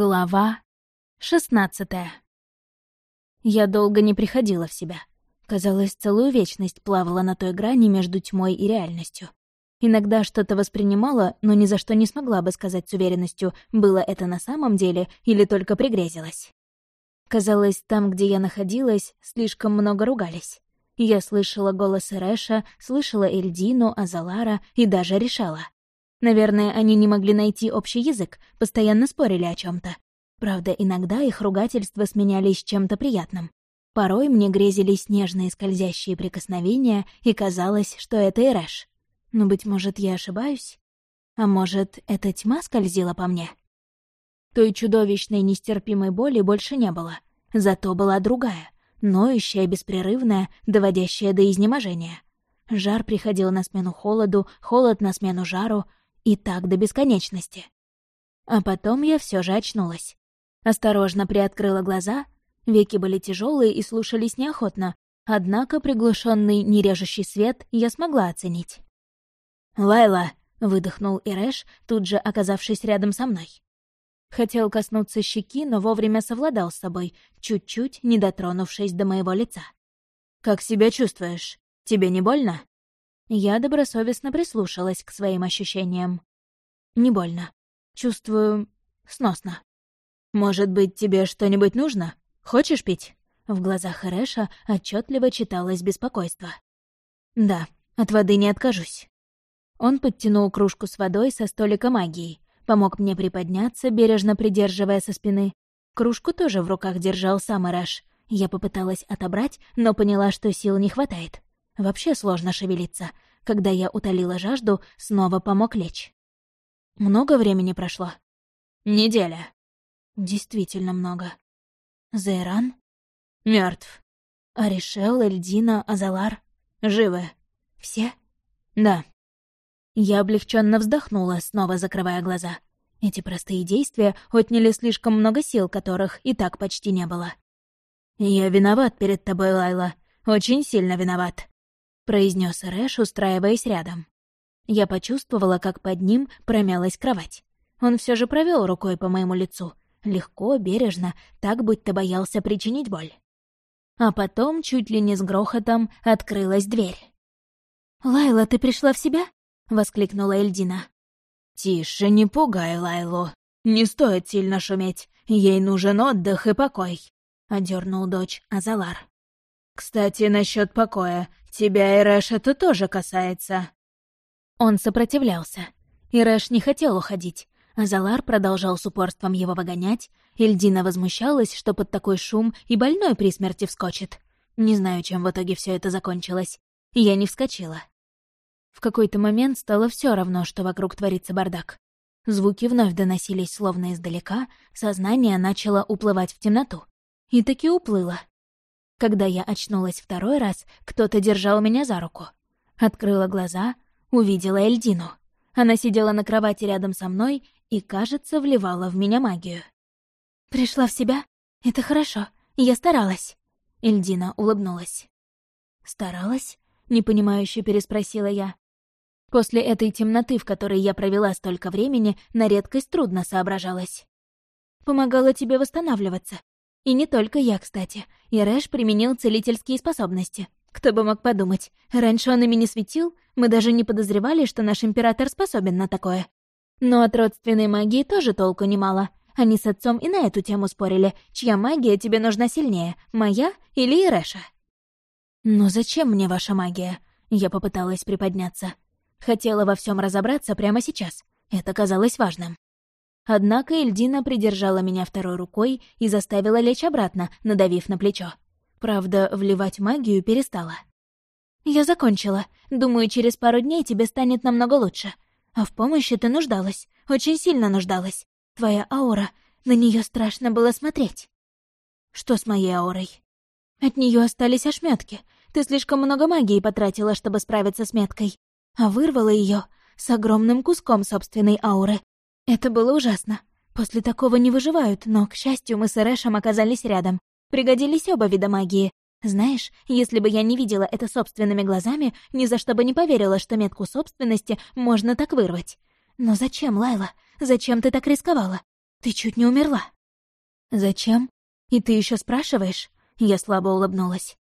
Глава шестнадцатая. Я долго не приходила в себя. Казалось, целую вечность плавала на той грани между тьмой и реальностью. Иногда что-то воспринимала, но ни за что не смогла бы сказать с уверенностью, было это на самом деле или только пригрезилось. Казалось, там, где я находилась, слишком много ругались. Я слышала голосы Рэша, слышала Эльдину, Азалара и даже решала. Наверное, они не могли найти общий язык, постоянно спорили о чем то Правда, иногда их ругательства сменялись чем-то приятным. Порой мне грезились нежные скользящие прикосновения, и казалось, что это Ирэш. Но, быть может, я ошибаюсь? А может, эта тьма скользила по мне? Той чудовищной нестерпимой боли больше не было. Зато была другая, ноющая, беспрерывная, доводящая до изнеможения. Жар приходил на смену холоду, холод на смену жару, и так до бесконечности. А потом я все же очнулась. Осторожно приоткрыла глаза, веки были тяжелые и слушались неохотно, однако приглушенный нережущий свет я смогла оценить. «Лайла!» — выдохнул Ирэш, тут же оказавшись рядом со мной. Хотел коснуться щеки, но вовремя совладал с собой, чуть-чуть не дотронувшись до моего лица. «Как себя чувствуешь? Тебе не больно?» Я добросовестно прислушалась к своим ощущениям. Не больно. Чувствую... сносно. «Может быть, тебе что-нибудь нужно? Хочешь пить?» В глазах Хэрэша отчетливо читалось беспокойство. «Да, от воды не откажусь». Он подтянул кружку с водой со столика магии, помог мне приподняться, бережно придерживая со спины. Кружку тоже в руках держал сам Эрэш. Я попыталась отобрать, но поняла, что сил не хватает. Вообще сложно шевелиться. Когда я утолила жажду, снова помог лечь. Много времени прошло? Неделя. Действительно много. Зейран? Мертв. Аришел, Эльдина, Азалар? Живы. Все? Да. Я облегченно вздохнула, снова закрывая глаза. Эти простые действия отняли слишком много сил, которых и так почти не было. «Я виноват перед тобой, Лайла. Очень сильно виноват произнес Рэш, устраиваясь рядом. Я почувствовала, как под ним промялась кровать. Он все же провел рукой по моему лицу. Легко, бережно, так будто боялся причинить боль. А потом, чуть ли не с грохотом, открылась дверь. «Лайла, ты пришла в себя?» — воскликнула Эльдина. «Тише, не пугай Лайлу. Не стоит сильно шуметь. Ей нужен отдых и покой», — одернул дочь Азалар. «Кстати, насчет покоя. Тебя, Ирэш, это тоже касается». Он сопротивлялся. Ирэш не хотел уходить, а Залар продолжал с упорством его выгонять. Эльдина возмущалась, что под такой шум и больной при смерти вскочит. Не знаю, чем в итоге все это закончилось. Я не вскочила. В какой-то момент стало все равно, что вокруг творится бардак. Звуки вновь доносились словно издалека, сознание начало уплывать в темноту. И таки уплыло. Когда я очнулась второй раз, кто-то держал меня за руку. Открыла глаза, увидела Эльдину. Она сидела на кровати рядом со мной и, кажется, вливала в меня магию. «Пришла в себя? Это хорошо. Я старалась». Эльдина улыбнулась. «Старалась?» — непонимающе переспросила я. После этой темноты, в которой я провела столько времени, на редкость трудно соображалась. «Помогала тебе восстанавливаться. И не только я, кстати. И Рэш применил целительские способности. Кто бы мог подумать. Раньше он ими не светил, мы даже не подозревали, что наш император способен на такое. Но от родственной магии тоже толку немало. Они с отцом и на эту тему спорили, чья магия тебе нужна сильнее, моя или Ирэша. «Но зачем мне ваша магия?» Я попыталась приподняться. Хотела во всем разобраться прямо сейчас. Это казалось важным. Однако Эльдина придержала меня второй рукой и заставила лечь обратно, надавив на плечо. Правда, вливать магию перестала. «Я закончила. Думаю, через пару дней тебе станет намного лучше. А в помощи ты нуждалась. Очень сильно нуждалась. Твоя аура, на нее страшно было смотреть». «Что с моей аурой?» «От нее остались ошметки. Ты слишком много магии потратила, чтобы справиться с меткой. А вырвала ее с огромным куском собственной ауры. Это было ужасно. После такого не выживают, но, к счастью, мы с Эрэшем оказались рядом. Пригодились оба вида магии. Знаешь, если бы я не видела это собственными глазами, ни за что бы не поверила, что метку собственности можно так вырвать. Но зачем, Лайла? Зачем ты так рисковала? Ты чуть не умерла». «Зачем? И ты еще спрашиваешь?» Я слабо улыбнулась.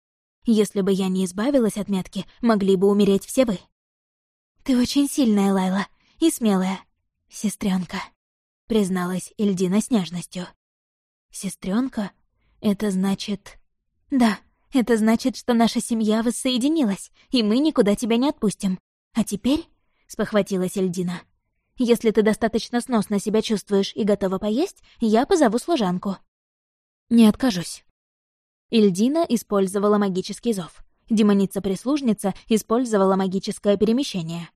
«Если бы я не избавилась от метки, могли бы умереть все вы». «Ты очень сильная, Лайла, и смелая, сестренка, призналась Эльдина с нежностью. Сестренка? Это значит... Да, это значит, что наша семья воссоединилась, и мы никуда тебя не отпустим. А теперь, — спохватилась Эльдина, — если ты достаточно сносно себя чувствуешь и готова поесть, я позову служанку. Не откажусь. Эльдина использовала магический зов. Демоница-прислужница использовала магическое перемещение.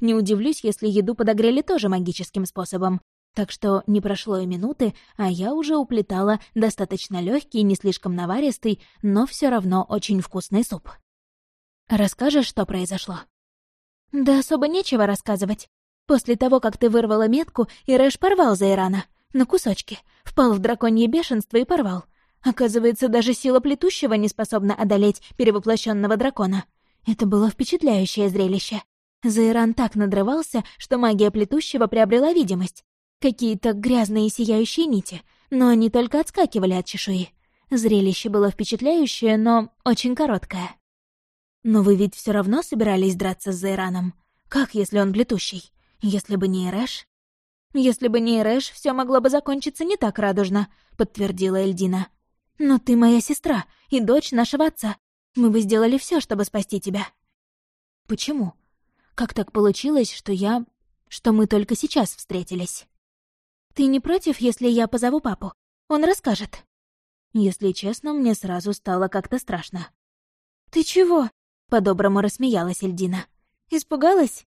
Не удивлюсь, если еду подогрели тоже магическим способом, так что не прошло и минуты, а я уже уплетала достаточно легкий, не слишком наваристый, но все равно очень вкусный суп. «Расскажешь, что произошло?» «Да особо нечего рассказывать. После того, как ты вырвала метку, Ирэш порвал Зайрана. На кусочки. Впал в драконье бешенство и порвал. Оказывается, даже сила плетущего не способна одолеть перевоплощенного дракона. Это было впечатляющее зрелище. Зайран так надрывался, что магия плетущего приобрела видимость, Какие-то грязные сияющие нити, но они только отскакивали от чешуи. Зрелище было впечатляющее, но очень короткое. Но вы ведь все равно собирались драться с Зайраном. Как, если он плетущий? Если бы не Эрэш? Если бы не Эрэш, все могло бы закончиться не так радужно, подтвердила Эльдина. Но ты моя сестра и дочь нашего отца. Мы бы сделали все, чтобы спасти тебя. Почему? Как так получилось, что я... что мы только сейчас встретились? «Ты не против, если я позову папу? Он расскажет». Если честно, мне сразу стало как-то страшно. «Ты чего?» — по-доброму рассмеялась Эльдина. «Испугалась?»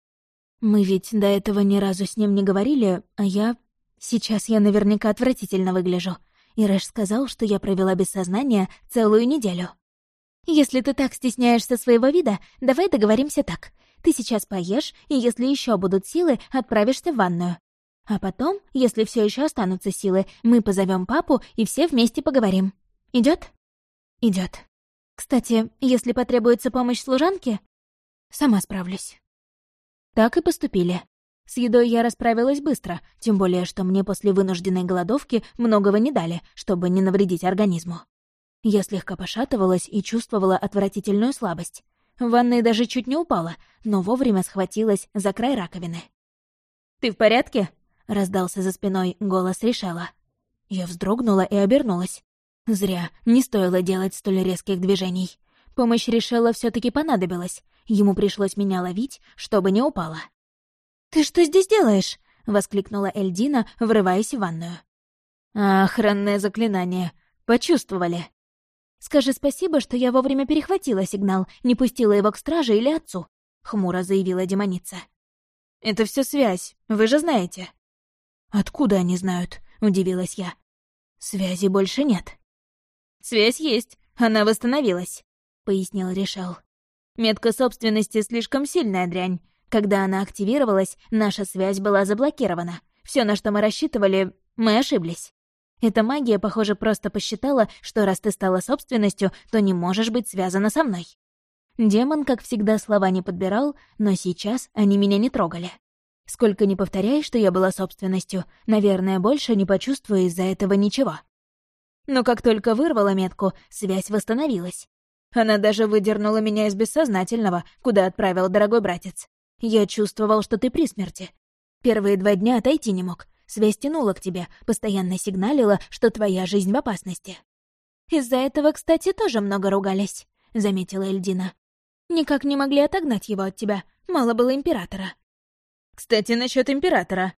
«Мы ведь до этого ни разу с ним не говорили, а я... Сейчас я наверняка отвратительно выгляжу. И Рэш сказал, что я провела без сознания целую неделю. Если ты так стесняешься своего вида, давай договоримся так. Ты сейчас поешь, и если еще будут силы, отправишься в ванную. А потом, если все еще останутся силы, мы позовем папу и все вместе поговорим. Идет? Идет. Кстати, если потребуется помощь служанки, сама справлюсь. Так и поступили. С едой я расправилась быстро, тем более, что мне после вынужденной голодовки многого не дали, чтобы не навредить организму. Я слегка пошатывалась и чувствовала отвратительную слабость. В ванной даже чуть не упала, но вовремя схватилась за край раковины. «Ты в порядке?» — раздался за спиной голос Решала. Я вздрогнула и обернулась. Зря, не стоило делать столь резких движений. Помощь Решела все таки понадобилась. Ему пришлось меня ловить, чтобы не упала. «Ты что здесь делаешь?» — воскликнула Эльдина, врываясь в ванную. «Охранное заклинание. Почувствовали». «Скажи спасибо, что я вовремя перехватила сигнал, не пустила его к страже или отцу», — хмуро заявила демоница. «Это все связь, вы же знаете». «Откуда они знают?» — удивилась я. «Связи больше нет». «Связь есть, она восстановилась», — пояснил Решал. «Метка собственности слишком сильная дрянь. Когда она активировалась, наша связь была заблокирована. Все, на что мы рассчитывали, мы ошиблись. Эта магия, похоже, просто посчитала, что раз ты стала собственностью, то не можешь быть связана со мной. Демон, как всегда, слова не подбирал, но сейчас они меня не трогали. Сколько ни повторяй, что я была собственностью, наверное, больше не почувствую из-за этого ничего. Но как только вырвала метку, связь восстановилась. Она даже выдернула меня из бессознательного, куда отправил дорогой братец. Я чувствовал, что ты при смерти. Первые два дня отойти не мог. Связь тянула к тебе, постоянно сигналила, что твоя жизнь в опасности. «Из-за этого, кстати, тоже много ругались», — заметила Эльдина. «Никак не могли отогнать его от тебя, мало было императора». Кстати, насчет императора».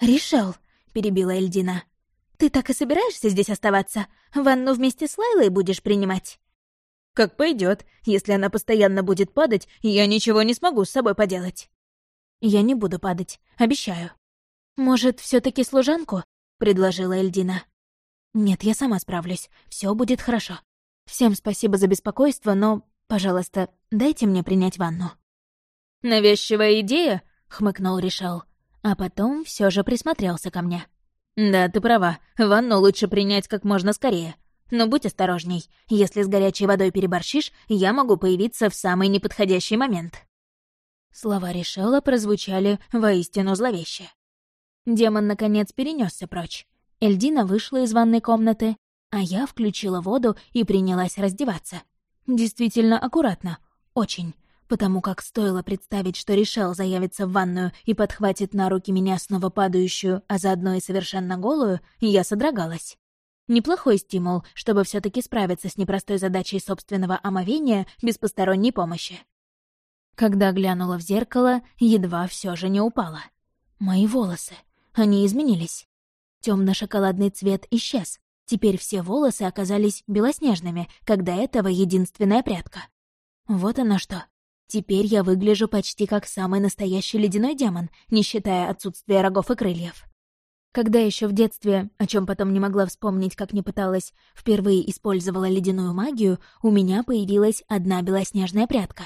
«Решал», — перебила Эльдина. «Ты так и собираешься здесь оставаться? Ванну вместе с Лайлой будешь принимать?» «Как пойдет. Если она постоянно будет падать, я ничего не смогу с собой поделать». «Я не буду падать, обещаю». «Может, все таки служанку?» — предложила Эльдина. «Нет, я сама справлюсь. Все будет хорошо. Всем спасибо за беспокойство, но, пожалуйста, дайте мне принять ванну». «Навязчивая идея?» — хмыкнул Решал. А потом все же присмотрелся ко мне. «Да, ты права, ванну лучше принять как можно скорее. Но будь осторожней. Если с горячей водой переборщишь, я могу появиться в самый неподходящий момент». Слова Решала прозвучали воистину зловеще. Демон, наконец, перенесся прочь. Эльдина вышла из ванной комнаты, а я включила воду и принялась раздеваться. Действительно аккуратно. Очень. Потому как стоило представить, что решил заявиться в ванную и подхватит на руки меня снова падающую, а заодно и совершенно голую, я содрогалась. Неплохой стимул, чтобы все таки справиться с непростой задачей собственного омовения без посторонней помощи. Когда глянула в зеркало, едва все же не упала. Мои волосы. Они изменились. темно шоколадный цвет исчез. Теперь все волосы оказались белоснежными, до этого единственная прядка. Вот оно что. Теперь я выгляжу почти как самый настоящий ледяной демон, не считая отсутствия рогов и крыльев. Когда еще в детстве, о чем потом не могла вспомнить, как не пыталась, впервые использовала ледяную магию, у меня появилась одна белоснежная прядка.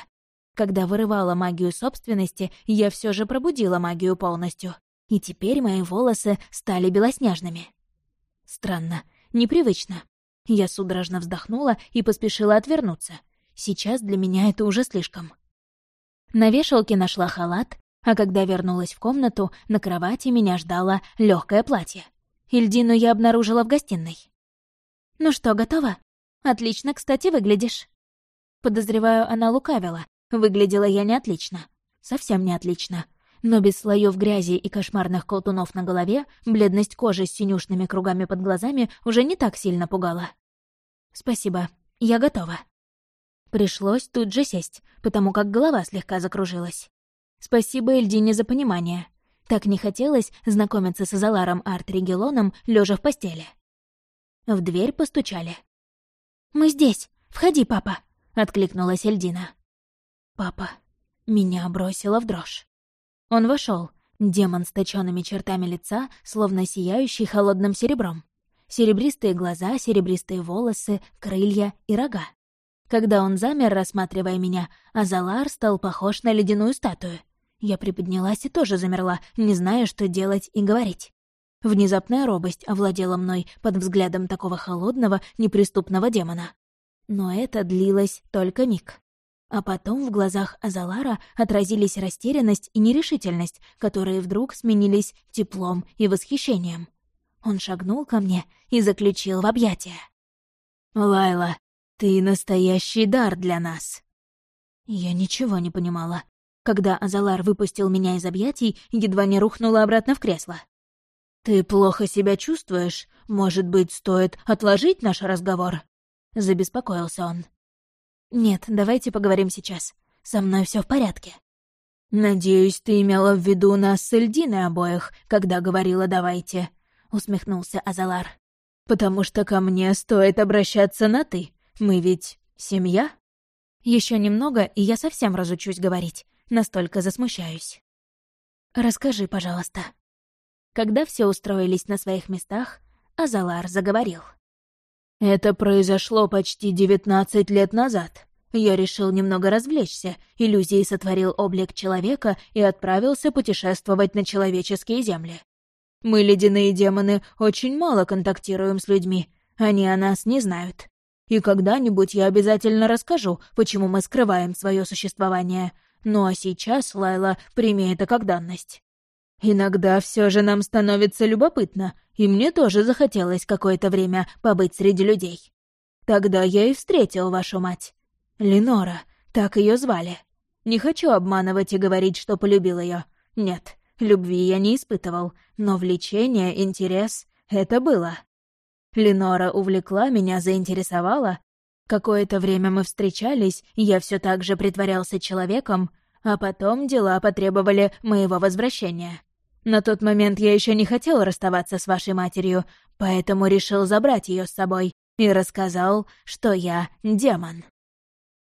Когда вырывала магию собственности, я все же пробудила магию полностью. И теперь мои волосы стали белоснежными. Странно, непривычно. Я судорожно вздохнула и поспешила отвернуться. Сейчас для меня это уже слишком. На вешалке нашла халат, а когда вернулась в комнату, на кровати меня ждало легкое платье. Ильдину я обнаружила в гостиной. «Ну что, готова? Отлично, кстати, выглядишь». Подозреваю, она лукавила. Выглядела я не отлично. Совсем не отлично. Но без слоев грязи и кошмарных колтунов на голове бледность кожи с синюшными кругами под глазами уже не так сильно пугала. «Спасибо, я готова». Пришлось тут же сесть, потому как голова слегка закружилась. Спасибо Эльдине за понимание. Так не хотелось знакомиться с Азаларом Арт-Регелоном, лежа в постели. В дверь постучали. «Мы здесь. Входи, папа», — откликнулась Эльдина. «Папа». Меня бросило в дрожь. Он вошел, демон с точёными чертами лица, словно сияющий холодным серебром. Серебристые глаза, серебристые волосы, крылья и рога. Когда он замер, рассматривая меня, Азалар стал похож на ледяную статую — я приподнялась и тоже замерла, не зная, что делать и говорить. Внезапная робость овладела мной под взглядом такого холодного, неприступного демона. Но это длилось только миг. А потом в глазах Азалара отразились растерянность и нерешительность, которые вдруг сменились теплом и восхищением. Он шагнул ко мне и заключил в объятия. «Лайла, ты настоящий дар для нас!» Я ничего не понимала. Когда Азалар выпустил меня из объятий, едва не рухнула обратно в кресло. «Ты плохо себя чувствуешь? Может быть, стоит отложить наш разговор?» — забеспокоился он. «Нет, давайте поговорим сейчас. Со мной все в порядке». «Надеюсь, ты имела в виду нас с Эльдиной обоих, когда говорила «давайте», — усмехнулся Азалар. «Потому что ко мне стоит обращаться на «ты». Мы ведь семья?» Еще немного, и я совсем разучусь говорить настолько засмущаюсь. «Расскажи, пожалуйста». Когда все устроились на своих местах, Азалар заговорил. «Это произошло почти девятнадцать лет назад. Я решил немного развлечься, иллюзией сотворил облик человека и отправился путешествовать на человеческие земли. Мы, ледяные демоны, очень мало контактируем с людьми, они о нас не знают. И когда-нибудь я обязательно расскажу, почему мы скрываем свое существование, ну а сейчас, Лайла, прими это как данность. Иногда все же нам становится любопытно, и мне тоже захотелось какое-то время побыть среди людей. Тогда я и встретил вашу мать. Ленора, так ее звали. Не хочу обманывать и говорить, что полюбил ее. Нет, любви я не испытывал, но влечение, интерес — это было. Ленора увлекла меня, заинтересовала, Какое-то время мы встречались, я все так же притворялся человеком, а потом дела потребовали моего возвращения. На тот момент я еще не хотел расставаться с вашей матерью, поэтому решил забрать ее с собой и рассказал, что я демон.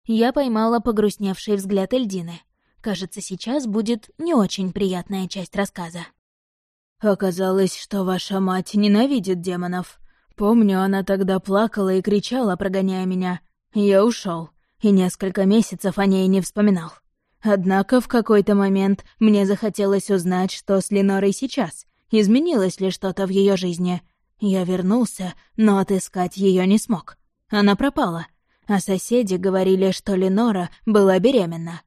Я поймала погрустневший взгляд Эльдины. Кажется, сейчас будет не очень приятная часть рассказа. «Оказалось, что ваша мать ненавидит демонов. Помню, она тогда плакала и кричала, прогоняя меня. Я ушел и несколько месяцев о ней не вспоминал. Однако в какой-то момент мне захотелось узнать, что с Ленорой сейчас, изменилось ли что-то в ее жизни. Я вернулся, но отыскать ее не смог. Она пропала, а соседи говорили, что Ленора была беременна.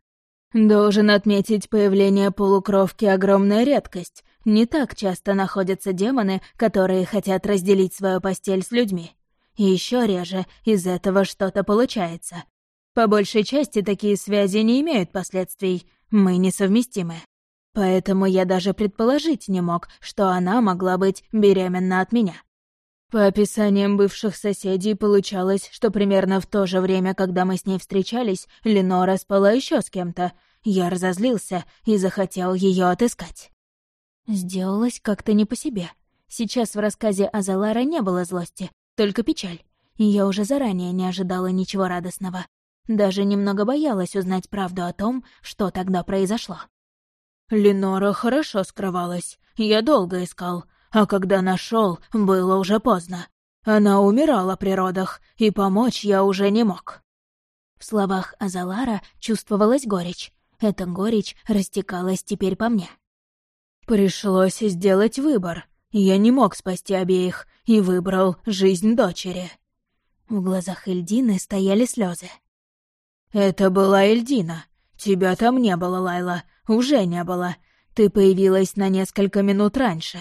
Должен отметить появление полукровки огромная редкость, не так часто находятся демоны, которые хотят разделить свою постель с людьми. И еще реже из этого что-то получается. По большей части такие связи не имеют последствий, мы несовместимы. Поэтому я даже предположить не мог, что она могла быть беременна от меня. По описаниям бывших соседей получалось, что примерно в то же время, когда мы с ней встречались, Ленора спала еще с кем-то. Я разозлился и захотел ее отыскать. Сделалось как-то не по себе. Сейчас в рассказе о Залара не было злости, только печаль. Я уже заранее не ожидала ничего радостного. Даже немного боялась узнать правду о том, что тогда произошло. Ленора хорошо скрывалась. Я долго искал, а когда нашел, было уже поздно. Она умирала при родах, и помочь я уже не мог. В словах Азалара чувствовалась горечь. Эта горечь растекалась теперь по мне. Пришлось сделать выбор. Я не мог спасти обеих и выбрал жизнь дочери. В глазах Эльдины стояли слезы. «Это была Эльдина. Тебя там не было, Лайла. Уже не было. Ты появилась на несколько минут раньше.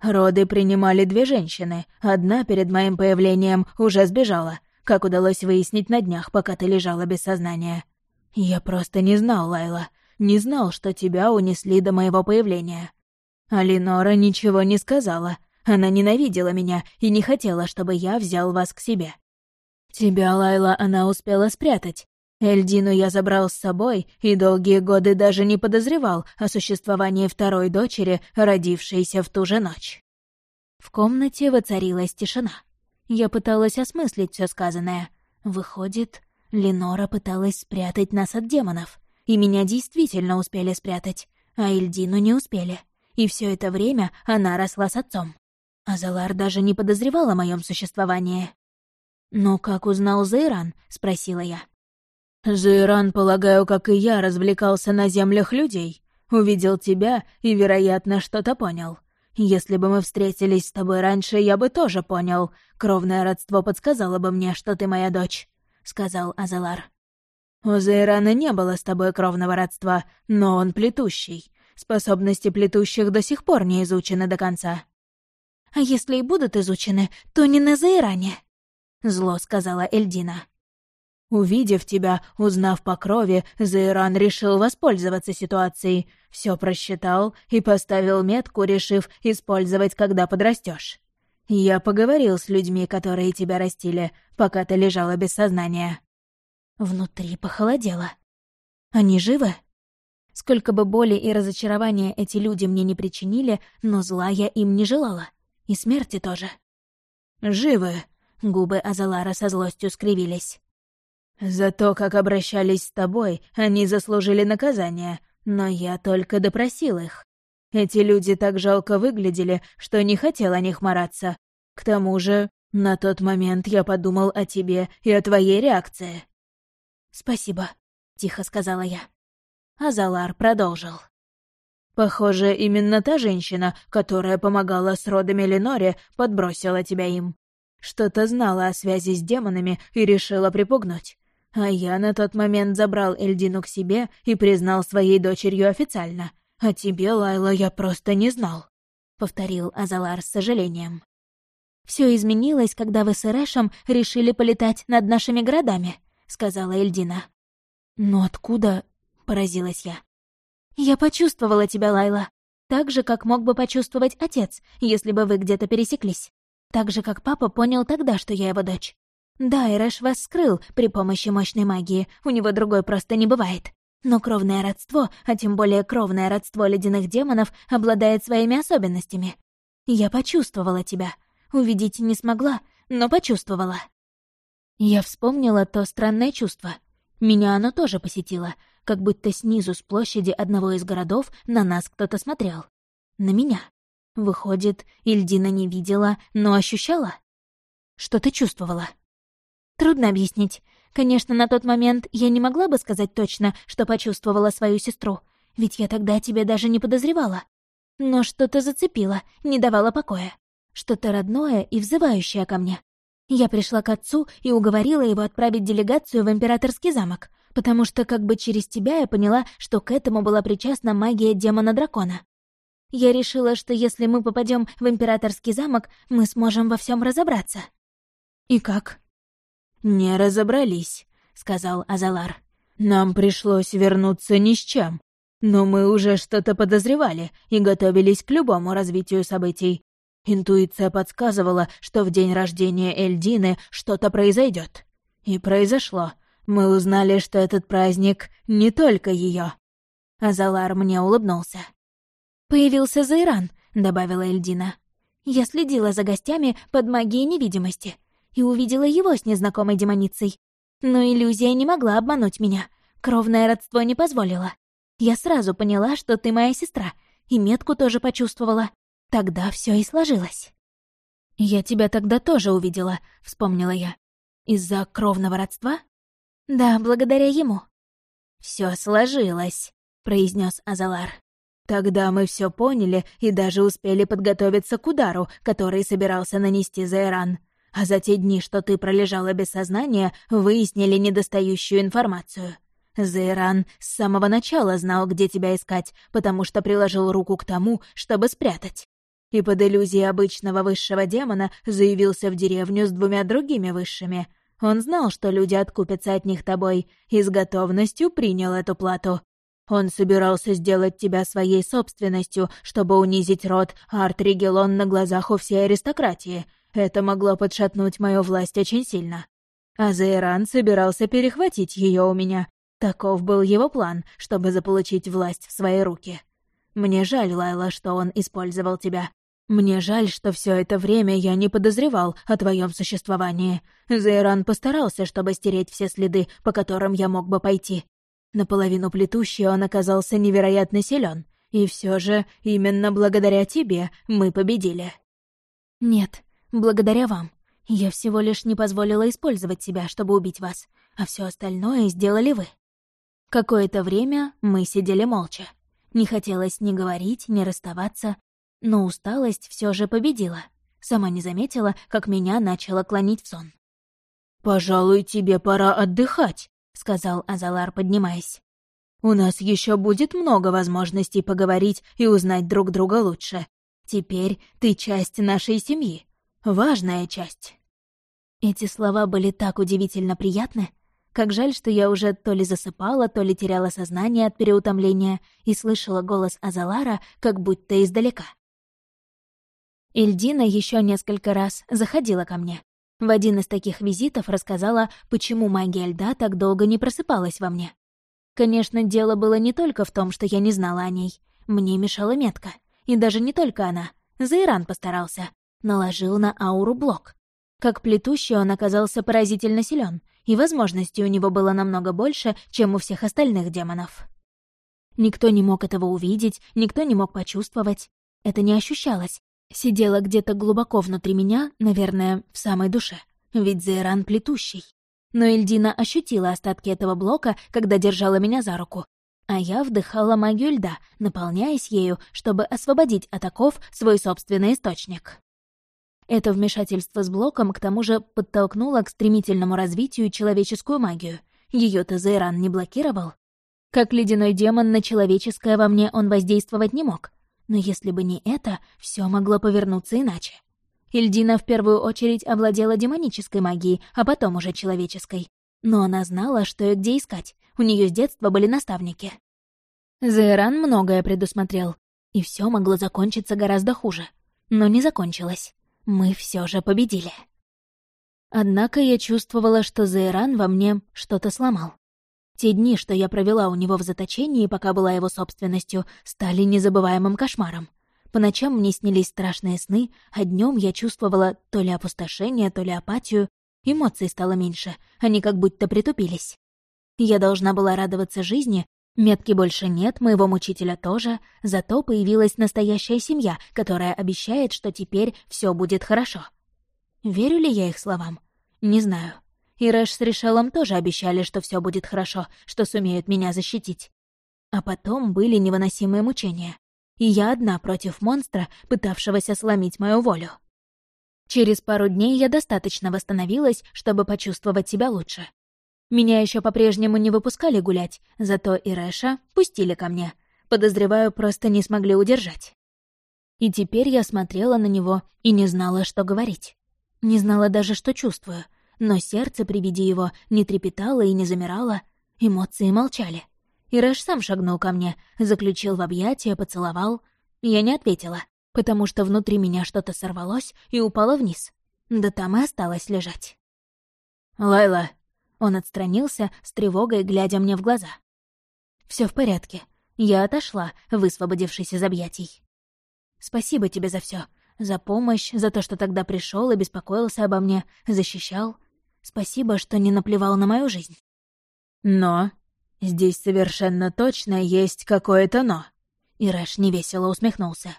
Роды принимали две женщины. Одна перед моим появлением уже сбежала, как удалось выяснить на днях, пока ты лежала без сознания. Я просто не знал, Лайла. Не знал, что тебя унесли до моего появления. А Ленора ничего не сказала. Она ненавидела меня и не хотела, чтобы я взял вас к себе. Тебя, Лайла, она успела спрятать, Эльдину я забрал с собой и долгие годы даже не подозревал о существовании второй дочери, родившейся в ту же ночь. В комнате воцарилась тишина. Я пыталась осмыслить все сказанное. Выходит, Ленора пыталась спрятать нас от демонов. И меня действительно успели спрятать, а Эльдину не успели. И все это время она росла с отцом. Азалар даже не подозревал о моем существовании. «Но как узнал Зейран?» — спросила я. Жиран, полагаю, как и я, развлекался на землях людей. Увидел тебя и, вероятно, что-то понял. Если бы мы встретились с тобой раньше, я бы тоже понял. Кровное родство подсказало бы мне, что ты моя дочь», — сказал Азалар. «У Зейрана не было с тобой кровного родства, но он плетущий. Способности плетущих до сих пор не изучены до конца». «А если и будут изучены, то не на Зейране», — зло сказала Эльдина. Увидев тебя, узнав по крови, Зейран решил воспользоваться ситуацией, все просчитал и поставил метку, решив использовать, когда подрастешь. Я поговорил с людьми, которые тебя растили, пока ты лежала без сознания. Внутри похолодело. Они живы? Сколько бы боли и разочарования эти люди мне не причинили, но зла я им не желала. И смерти тоже. «Живы!» — губы Азалара со злостью скривились. «За то, как обращались с тобой, они заслужили наказание, но я только допросил их. Эти люди так жалко выглядели, что не хотел о них мараться. К тому же, на тот момент я подумал о тебе и о твоей реакции». «Спасибо», — тихо сказала я. Азалар продолжил. «Похоже, именно та женщина, которая помогала с родами Леноре, подбросила тебя им. Что-то знала о связи с демонами и решила припугнуть. А я на тот момент забрал Эльдину к себе и признал своей дочерью официально. А тебе, Лайла, я просто не знал», — повторил Азалар с сожалением. Все изменилось, когда вы с Эрэшем решили полетать над нашими городами», — сказала Эльдина. «Но откуда?» — поразилась я. «Я почувствовала тебя, Лайла. Так же, как мог бы почувствовать отец, если бы вы где-то пересеклись. Так же, как папа понял тогда, что я его дочь. Да, Эрэш вас скрыл при помощи мощной магии, у него другой просто не бывает. Но кровное родство, а тем более кровное родство ледяных демонов, обладает своими особенностями. Я почувствовала тебя. Увидеть не смогла, но почувствовала. Я вспомнила то странное чувство. Меня оно тоже посетило, как будто снизу с площади одного из городов на нас кто-то смотрел. На меня. Выходит, Ильдина не видела, но ощущала? Что ты чувствовала? Трудно объяснить. Конечно, на тот момент я не могла бы сказать точно, что почувствовала свою сестру, ведь я тогда тебя даже не подозревала. Но что-то зацепило, не давало покоя. Что-то родное и взывающее ко мне. Я пришла к отцу и уговорила его отправить делегацию в императорский замок, потому что как бы через тебя я поняла, что к этому была причастна магия демона-дракона. Я решила, что если мы попадем в императорский замок, мы сможем во всем разобраться. И как? Не разобрались, сказал Азалар. Нам пришлось вернуться ни с чем. Но мы уже что-то подозревали и готовились к любому развитию событий. Интуиция подсказывала, что в день рождения Эльдины что-то произойдет. И произошло. Мы узнали, что этот праздник не только ее. Азалар мне улыбнулся. «Появился Зайран», — добавила Эльдина. Я следила за гостями под магией невидимости и увидела его с незнакомой демоницей. Но иллюзия не могла обмануть меня. Кровное родство не позволило. Я сразу поняла, что ты моя сестра, и метку тоже почувствовала. Тогда все и сложилось. «Я тебя тогда тоже увидела», — вспомнила я. «Из-за кровного родства?» «Да, благодаря ему». Все сложилось», — произнес Азалар. «Тогда мы все поняли и даже успели подготовиться к удару, который собирался нанести Зайран. А за те дни, что ты пролежала без сознания, выяснили недостающую информацию. Зейран с самого начала знал, где тебя искать, потому что приложил руку к тому, чтобы спрятать. И под иллюзией обычного высшего демона заявился в деревню с двумя другими высшими. Он знал, что люди откупятся от них тобой, и с готовностью принял эту плату. Он собирался сделать тебя своей собственностью, чтобы унизить род Арт-Ригелон на глазах у всей аристократии. Это могло подшатнуть мою власть очень сильно. А Зейран собирался перехватить ее у меня, Таков был его план, чтобы заполучить власть в свои руки. Мне жаль, Лайла, что он использовал тебя. Мне жаль, что все это время я не подозревал о твоем существовании. Зейран постарался, чтобы стереть все следы, по которым я мог бы пойти. Наполовину плетущий он оказался невероятно силен, и все же именно благодаря тебе мы победили. Нет, благодаря вам. Я всего лишь не позволила использовать себя, чтобы убить вас, а все остальное сделали вы. Какое-то время мы сидели молча. Не хотелось ни говорить, ни расставаться, но усталость все же победила. Сама не заметила, как меня начало клонить в сон. «Пожалуй, тебе пора отдыхать», — сказал Азалар, поднимаясь. «У нас еще будет много возможностей поговорить и узнать друг друга лучше. Теперь ты часть нашей семьи. Важная часть». Эти слова были так удивительно приятны, как жаль, что я уже то ли засыпала, то ли теряла сознание от переутомления и слышала голос Азалара как будто издалека. Ильдина еще несколько раз заходила ко мне. В один из таких визитов рассказала, почему магия льда так долго не просыпалась во мне. Конечно, дело было не только в том, что я не знала о ней. Мне мешала метка. И даже не только она. Зайран постарался. Наложил на ауру блок. Как плетущий он оказался поразительно силен, и возможностей у него было намного больше, чем у всех остальных демонов. Никто не мог этого увидеть, никто не мог почувствовать. Это не ощущалось. Сидело где-то глубоко внутри меня, наверное, в самой душе. Ведь Зейран плетущий. Но Эльдина ощутила остатки этого блока, когда держала меня за руку. А я вдыхала магию льда, наполняясь ею, чтобы освободить от оков свой собственный источник. Это вмешательство с блоком к тому же подтолкнуло к стремительному развитию человеческую магию. Ее-то Зейран не блокировал. Как ледяной демон на человеческое во мне он воздействовать не мог. Но если бы не это, все могло повернуться иначе. Ильдина в первую очередь овладела демонической магией, а потом уже человеческой. Но она знала, что и где искать. У нее с детства были наставники. Зейран многое предусмотрел. И все могло закончиться гораздо хуже. Но не закончилось мы все же победили. Однако я чувствовала, что Зейран во мне что-то сломал. Те дни, что я провела у него в заточении, пока была его собственностью, стали незабываемым кошмаром. По ночам мне снились страшные сны, а днем я чувствовала то ли опустошение, то ли апатию. Эмоций стало меньше, они как будто притупились. Я должна была радоваться жизни, Метки больше нет, моего мучителя тоже, зато появилась настоящая семья, которая обещает, что теперь все будет хорошо. Верю ли я их словам? Не знаю. И Рэш с Решелом тоже обещали, что все будет хорошо, что сумеют меня защитить. А потом были невыносимые мучения. И я одна против монстра, пытавшегося сломить мою волю. Через пару дней я достаточно восстановилась, чтобы почувствовать себя лучше. Меня еще по-прежнему не выпускали гулять, зато и Рэша пустили ко мне. Подозреваю, просто не смогли удержать. И теперь я смотрела на него и не знала, что говорить. Не знала даже, что чувствую, но сердце при виде его не трепетало и не замирало, эмоции молчали. И Рэш сам шагнул ко мне, заключил в объятия, поцеловал. Я не ответила, потому что внутри меня что-то сорвалось и упало вниз. Да там и осталось лежать. «Лайла!» Он отстранился, с тревогой глядя мне в глаза. Все в порядке. Я отошла, высвободившись из объятий. Спасибо тебе за все, За помощь, за то, что тогда пришел и беспокоился обо мне, защищал. Спасибо, что не наплевал на мою жизнь. Но здесь совершенно точно есть какое-то «но». Ирэш невесело усмехнулся.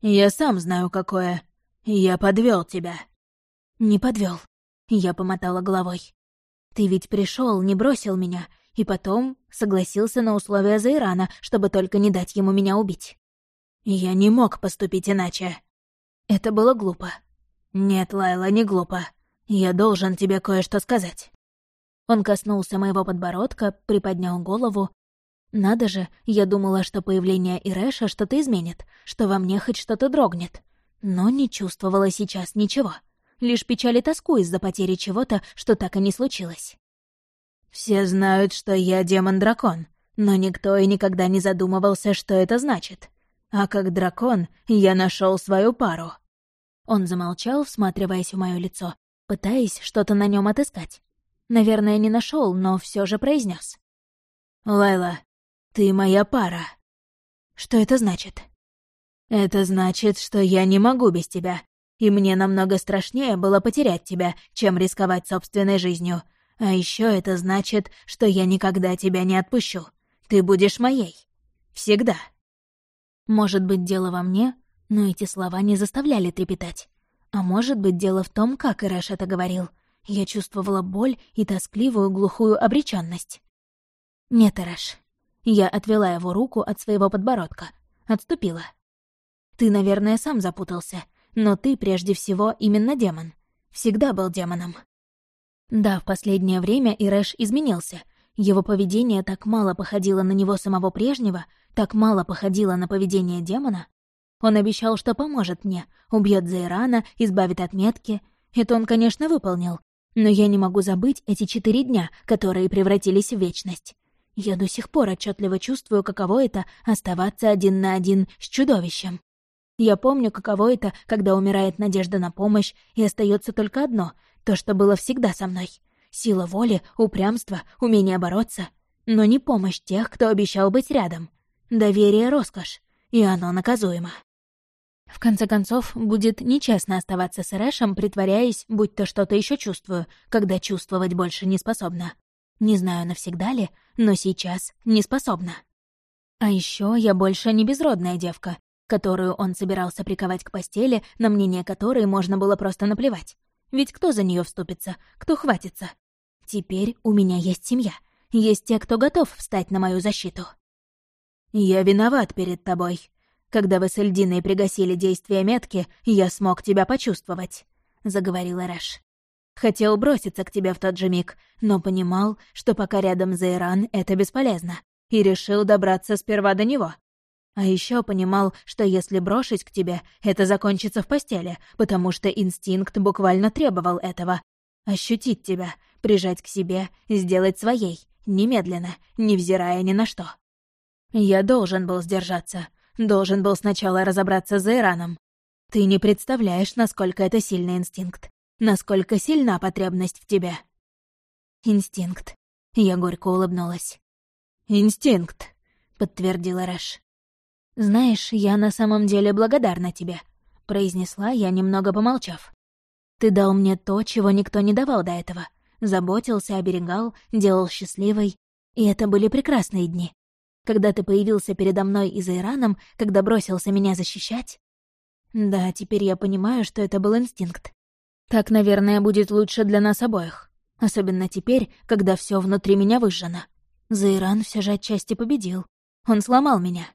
«Я сам знаю, какое. Я подвел тебя». «Не подвел. Я помотала головой. «Ты ведь пришел, не бросил меня, и потом согласился на условия Зайрана, чтобы только не дать ему меня убить. Я не мог поступить иначе. Это было глупо. Нет, Лайла, не глупо. Я должен тебе кое-что сказать. Он коснулся моего подбородка, приподнял голову. Надо же, я думала, что появление Ирэша что-то изменит, что во мне хоть что-то дрогнет. Но не чувствовала сейчас ничего. Лишь печаль и тоску из-за потери чего-то, что так и не случилось. «Все знают, что я демон-дракон, но никто и никогда не задумывался, что это значит. А как дракон я нашел свою пару». Он замолчал, всматриваясь в мое лицо, пытаясь что-то на нем отыскать. Наверное, не нашел, но все же произнес. «Лайла, ты моя пара». «Что это значит?» «Это значит, что я не могу без тебя, и мне намного страшнее было потерять тебя, чем рисковать собственной жизнью. А еще это значит, что я никогда тебя не отпущу. Ты будешь моей. Всегда». Может быть, дело во мне, но эти слова не заставляли трепетать. А может быть, дело в том, как Ирэш это говорил. Я чувствовала боль и тоскливую глухую обреченность. «Нет, Ирэш». Я отвела его руку от своего подбородка. Отступила. «Ты, наверное, сам запутался, но ты прежде всего именно демон. Всегда был демоном». Да, в последнее время Ирэш изменился. Его поведение так мало походило на него самого прежнего, так мало походило на поведение демона. Он обещал, что поможет мне, убьет Зайрана, избавит от метки. Это он, конечно, выполнил. Но я не могу забыть эти четыре дня, которые превратились в вечность. Я до сих пор отчетливо чувствую, каково это — оставаться один на один с чудовищем. Я помню, каково это, когда умирает надежда на помощь, и остается только одно — то, что было всегда со мной. Сила воли, упрямство, умение бороться. Но не помощь тех, кто обещал быть рядом. Доверие — роскошь, и оно наказуемо. В конце концов, будет нечестно оставаться с Рэшем, притворяясь, будь то что-то еще чувствую, когда чувствовать больше не способна. Не знаю, навсегда ли, но сейчас не способна. А еще я больше не безродная девка, которую он собирался приковать к постели, на мнение которой можно было просто наплевать. Ведь кто за нее вступится, кто хватится? Теперь у меня есть семья, есть те, кто готов встать на мою защиту. «Я виноват перед тобой. Когда вы с Эльдиной пригасили действия метки, я смог тебя почувствовать», — заговорила Рэш. «Хотел броситься к тебе в тот же миг, но понимал, что пока рядом Зайран, это бесполезно, и решил добраться сперва до него. А еще понимал, что если брошусь к тебе, это закончится в постели, потому что инстинкт буквально требовал этого. Ощутить тебя, прижать к себе, сделать своей, немедленно, невзирая ни на что. Я должен был сдержаться. Должен был сначала разобраться с Эйраном. Ты не представляешь, насколько это сильный инстинкт. Насколько сильна потребность в тебе. Инстинкт. Я горько улыбнулась. «Инстинкт», — подтвердила Рэш. «Знаешь, я на самом деле благодарна тебе», — произнесла я, немного помолчав. «Ты дал мне то, чего никто не давал до этого. Заботился, оберегал, делал счастливой. И это были прекрасные дни. Когда ты появился передо мной и за Ираном, когда бросился меня защищать? Да, теперь я понимаю, что это был инстинкт. Так, наверное, будет лучше для нас обоих. Особенно теперь, когда все внутри меня выжжено. Зайран все же отчасти победил. Он сломал меня.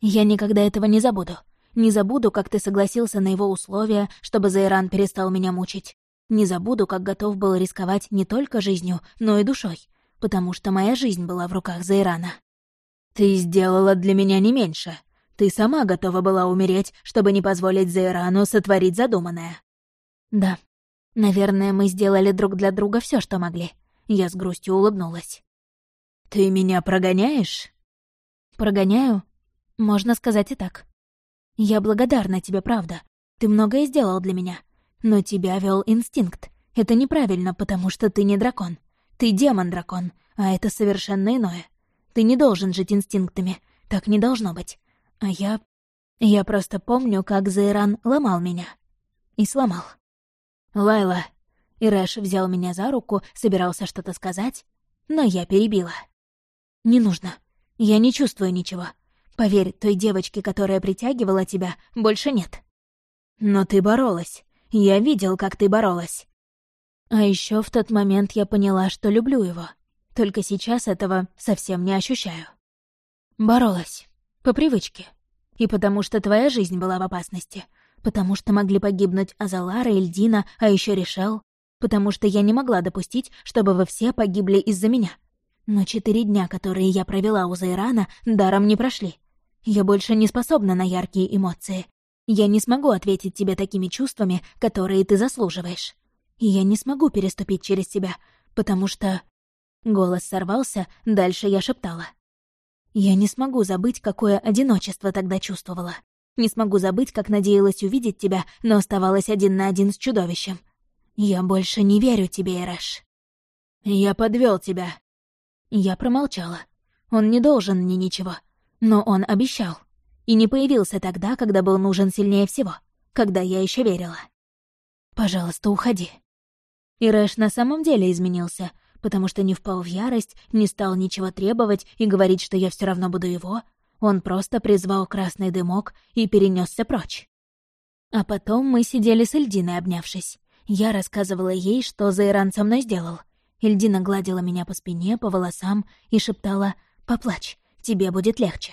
Я никогда этого не забуду. Не забуду, как ты согласился на его условия, чтобы Зайран перестал меня мучить. Не забуду, как готов был рисковать не только жизнью, но и душой, потому что моя жизнь была в руках Зайрана. «Ты сделала для меня не меньше. Ты сама готова была умереть, чтобы не позволить Зейрану сотворить задуманное. Да. Наверное, мы сделали друг для друга все, что могли. Я с грустью улыбнулась. Ты меня прогоняешь? Прогоняю? Можно сказать и так. Я благодарна тебе, правда. Ты многое сделал для меня. Но тебя вел инстинкт. Это неправильно, потому что ты не дракон. Ты демон-дракон, а это совершенно иное. Ты не должен жить инстинктами. Так не должно быть. А я... Я просто помню, как Зейран ломал меня. И сломал. «Лайла...» Ирэш взял меня за руку, собирался что-то сказать, но я перебила. «Не нужно. Я не чувствую ничего. Поверь, той девочки, которая притягивала тебя, больше нет». «Но ты боролась. Я видел, как ты боролась». А еще в тот момент я поняла, что люблю его. Только сейчас этого совсем не ощущаю. Боролась. По привычке. И потому что твоя жизнь была в опасности. Потому что могли погибнуть Азалара, Эльдина, а еще Решел. Потому что я не могла допустить, чтобы вы все погибли из-за меня. Но четыре дня, которые я провела у Зайрана, даром не прошли. Я больше не способна на яркие эмоции. Я не смогу ответить тебе такими чувствами, которые ты заслуживаешь. И я не смогу переступить через себя, потому что... Голос сорвался, дальше я шептала. Я не смогу забыть, какое одиночество тогда чувствовала. Не смогу забыть, как надеялась увидеть тебя, но оставалась один на один с чудовищем. Я больше не верю тебе, Эрэш. Я подвел тебя. Я промолчала. Он не должен мне ничего. Но он обещал. И не появился тогда, когда был нужен сильнее всего. Когда я еще верила. Пожалуйста, уходи. Ирэш на самом деле изменился, потому что не впал в ярость, не стал ничего требовать и говорить, что я все равно буду его. Он просто призвал красный дымок и перенесся прочь. А потом мы сидели с Эльдиной, обнявшись. Я рассказывала ей, что Зайран со мной сделал. Эльдина гладила меня по спине, по волосам и шептала «Поплачь, тебе будет легче».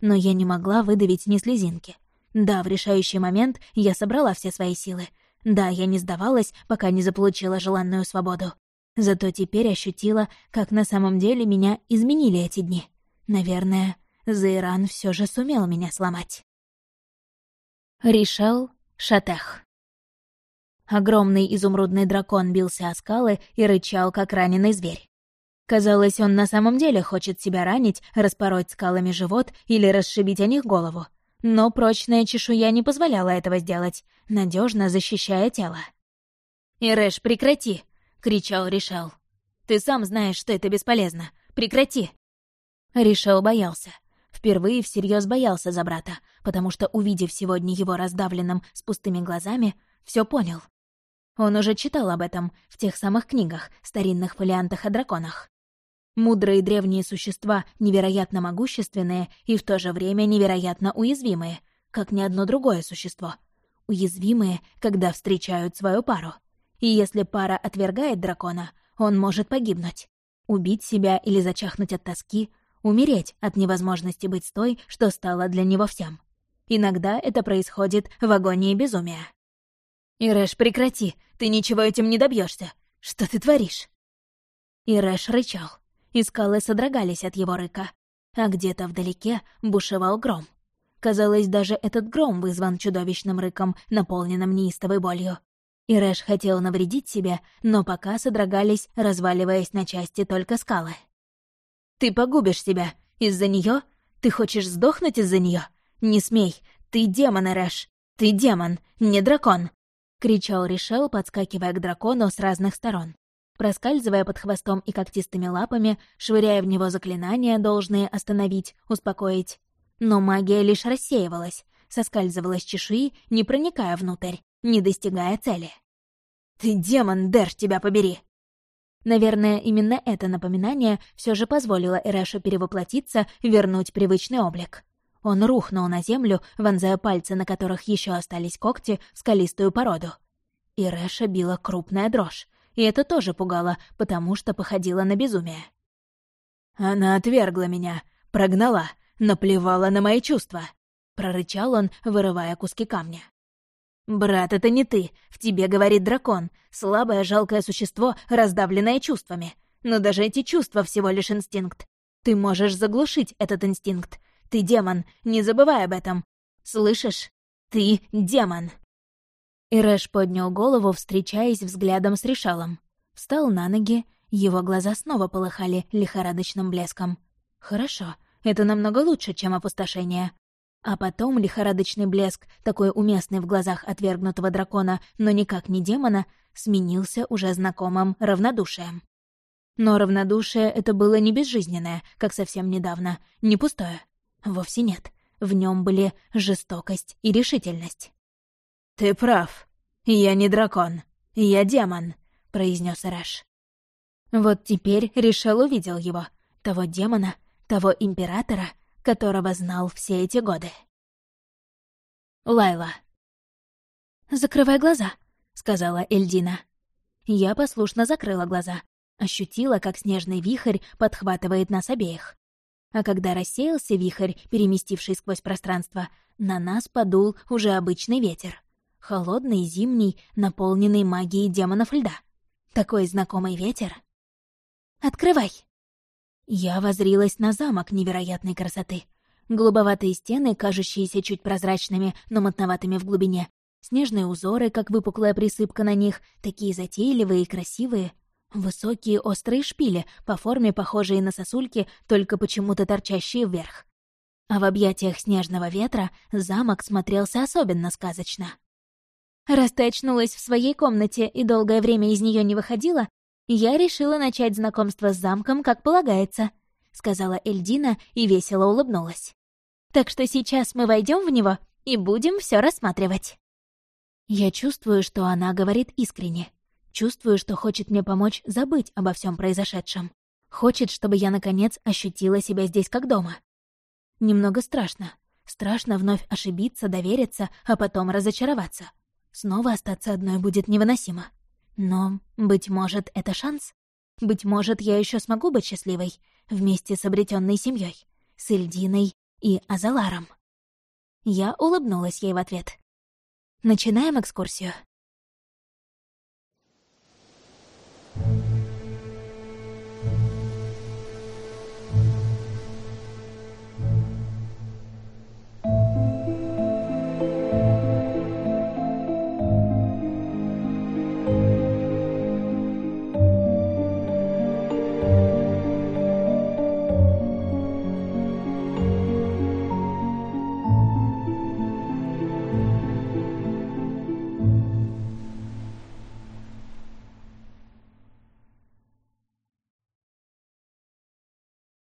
Но я не могла выдавить ни слезинки. Да, в решающий момент я собрала все свои силы. Да, я не сдавалась, пока не заполучила желанную свободу. Зато теперь ощутила, как на самом деле меня изменили эти дни. Наверное, Зайран все же сумел меня сломать. Ришел Шатех Огромный изумрудный дракон бился о скалы и рычал, как раненый зверь. Казалось, он на самом деле хочет себя ранить, распороть скалами живот или расшибить о них голову. Но прочная чешуя не позволяла этого сделать, надежно защищая тело. «Ирэш, прекрати!» — кричал Ришел. «Ты сам знаешь, что это бесполезно. Прекрати!» Ришел боялся. Впервые всерьез боялся за брата, потому что, увидев сегодня его раздавленным с пустыми глазами, все понял. Он уже читал об этом в тех самых книгах, старинных фолиантах о драконах. Мудрые древние существа, невероятно могущественные и в то же время невероятно уязвимые, как ни одно другое существо. Уязвимые, когда встречают свою пару — и если пара отвергает дракона, он может погибнуть. Убить себя или зачахнуть от тоски, умереть от невозможности быть той, что стало для него всем. Иногда это происходит в агонии безумия. «Ирэш, прекрати, ты ничего этим не добьешься. Что ты творишь?» Ирэш рычал, и скалы содрогались от его рыка, а где-то вдалеке бушевал гром. Казалось, даже этот гром вызван чудовищным рыком, наполненным неистовой болью. Ирэш хотел навредить себе, но пока содрогались, разваливаясь на части только скалы. «Ты погубишь себя. Из-за нее? Ты хочешь сдохнуть из-за нее? Не смей. Ты демон, Ирэш. Ты демон, не дракон!» — кричал Ришел, подскакивая к дракону с разных сторон. Проскальзывая под хвостом и когтистыми лапами, швыряя в него заклинания, должные остановить, успокоить. Но магия лишь рассеивалась, соскальзывала с чешуи, не проникая внутрь не достигая цели. «Ты демон, Дэш, тебя побери!» Наверное, именно это напоминание все же позволило Эрэшу перевоплотиться, вернуть привычный облик. Он рухнул на землю, вонзая пальцы, на которых еще остались когти, в скалистую породу. Ирэша била крупная дрожь, и это тоже пугало, потому что походило на безумие. «Она отвергла меня, прогнала, наплевала на мои чувства», — прорычал он, вырывая куски камня. «Брат, это не ты. В тебе говорит дракон. Слабое, жалкое существо, раздавленное чувствами. Но даже эти чувства всего лишь инстинкт. Ты можешь заглушить этот инстинкт. Ты демон, не забывай об этом. Слышишь? Ты демон!» Ирэш поднял голову, встречаясь взглядом с Решалом. Встал на ноги, его глаза снова полыхали лихорадочным блеском. «Хорошо, это намного лучше, чем опустошение». А потом лихорадочный блеск, такой уместный в глазах отвергнутого дракона, но никак не демона, сменился уже знакомым равнодушием. Но равнодушие это было не безжизненное, как совсем недавно, не пустое. Вовсе нет. В нем были жестокость и решительность. «Ты прав. Я не дракон. Я демон», — произнес Рэш. Вот теперь Решел увидел его, того демона, того императора, которого знал все эти годы. Лайла. «Закрывай глаза», — сказала Эльдина. Я послушно закрыла глаза, ощутила, как снежный вихрь подхватывает нас обеих. А когда рассеялся вихрь, переместивший сквозь пространство, на нас подул уже обычный ветер. Холодный, зимний, наполненный магией демонов льда. Такой знакомый ветер. «Открывай!» Я возрилась на замок невероятной красоты. Голубоватые стены, кажущиеся чуть прозрачными, но мотноватыми в глубине. Снежные узоры, как выпуклая присыпка на них, такие затейливые и красивые. Высокие острые шпили, по форме похожие на сосульки, только почему-то торчащие вверх. А в объятиях снежного ветра замок смотрелся особенно сказочно. Раз ты очнулась в своей комнате и долгое время из нее не выходила, я решила начать знакомство с замком, как полагается», — сказала Эльдина и весело улыбнулась. «Так что сейчас мы войдем в него и будем все рассматривать». Я чувствую, что она говорит искренне. Чувствую, что хочет мне помочь забыть обо всем произошедшем. Хочет, чтобы я, наконец, ощутила себя здесь как дома. Немного страшно. Страшно вновь ошибиться, довериться, а потом разочароваться. Снова остаться одной будет невыносимо. Но, быть может, это шанс? Быть может, я еще смогу быть счастливой вместе с обретенной семьей, с Эльдиной и Азаларом. Я улыбнулась ей в ответ. «Начинаем экскурсию»,